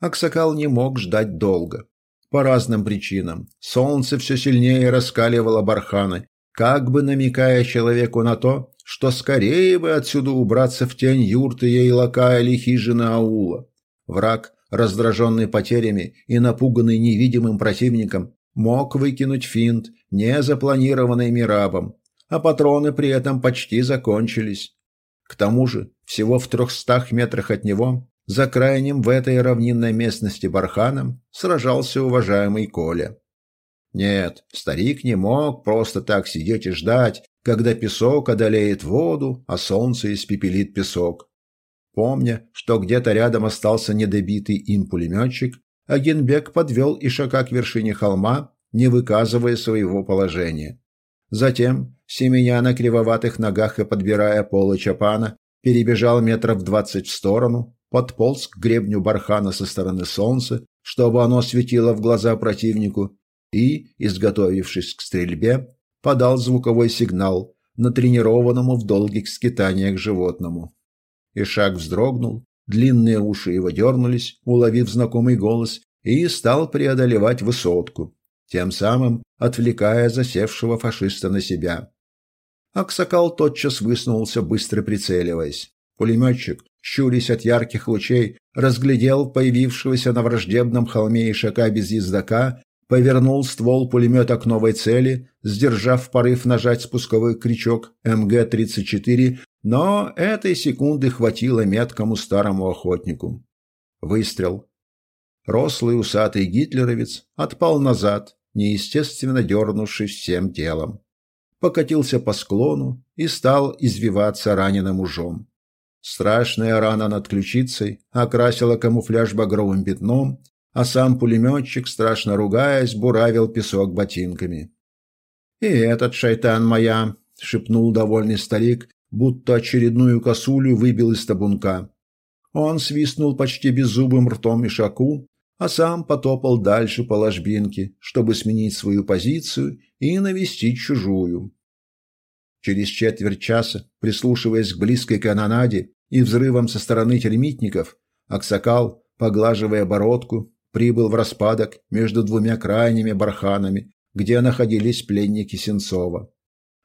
Аксакал не мог ждать долго. По разным причинам. Солнце все сильнее раскаливало барханы, как бы намекая человеку на то, что скорее бы отсюда убраться в тень юрты Ейлака или хижины аула. Враг, раздраженный потерями и напуганный невидимым противником, мог выкинуть финт, не запланированный Мирабом, а патроны при этом почти закончились. К тому же, всего в трехстах метрах от него, за крайним в этой равнинной местности барханом, сражался уважаемый Коля. Нет, старик не мог просто так сидеть и ждать, когда песок одолеет воду, а солнце испепелит песок. Помня, что где-то рядом остался недобитый им пулеметчик, Агенбек подвел Ишака к вершине холма, не выказывая своего положения. Затем, семеня на кривоватых ногах и подбирая полы чапана, перебежал метров двадцать в сторону, подполз к гребню бархана со стороны солнца, чтобы оно светило в глаза противнику, и, изготовившись к стрельбе, подал звуковой сигнал натренированному в долгих скитаниях животному. Ишак вздрогнул, длинные уши его дернулись, уловив знакомый голос, и стал преодолевать высотку, тем самым отвлекая засевшего фашиста на себя. Аксакал тотчас высунулся, быстро прицеливаясь. Пулеметчик, щурясь от ярких лучей, разглядел появившегося на враждебном холме ишака без ездока повернул ствол пулемета к новой цели, сдержав порыв нажать спусковой крючок МГ-34, но этой секунды хватило меткому старому охотнику. Выстрел. Рослый усатый гитлеровец отпал назад, неестественно дернувшись всем телом. Покатился по склону и стал извиваться раненым ужом. Страшная рана над ключицей окрасила камуфляж багровым пятном, а сам пулеметчик, страшно ругаясь, буравил песок ботинками. «И этот шайтан моя!» — шепнул довольный старик, будто очередную косулю выбил из табунка. Он свистнул почти беззубым ртом и шаку, а сам потопал дальше по ложбинке, чтобы сменить свою позицию и навестить чужую. Через четверть часа, прислушиваясь к близкой канонаде и взрывам со стороны термитников, Аксакал, поглаживая бородку, прибыл в распадок между двумя крайними барханами, где находились пленники Сенцова.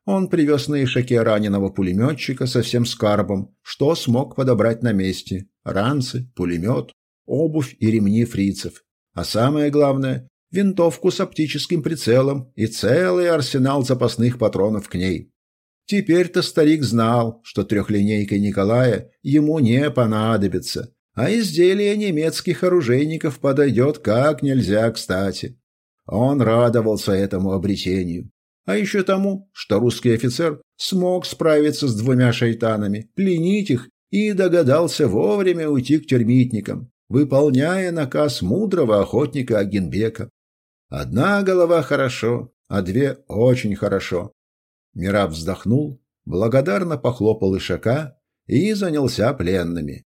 Он привез на ишаке раненого пулеметчика со всем скарбом, что смог подобрать на месте – ранцы, пулемет, обувь и ремни фрицев. А самое главное – винтовку с оптическим прицелом и целый арсенал запасных патронов к ней. Теперь-то старик знал, что трехлинейка Николая ему не понадобится, а изделие немецких оружейников подойдет как нельзя кстати. Он радовался этому обретению. А еще тому, что русский офицер смог справиться с двумя шайтанами, пленить их и догадался вовремя уйти к термитникам, выполняя наказ мудрого охотника Агенбека. Одна голова хорошо, а две очень хорошо. Мираб вздохнул, благодарно похлопал Ишака и занялся пленными.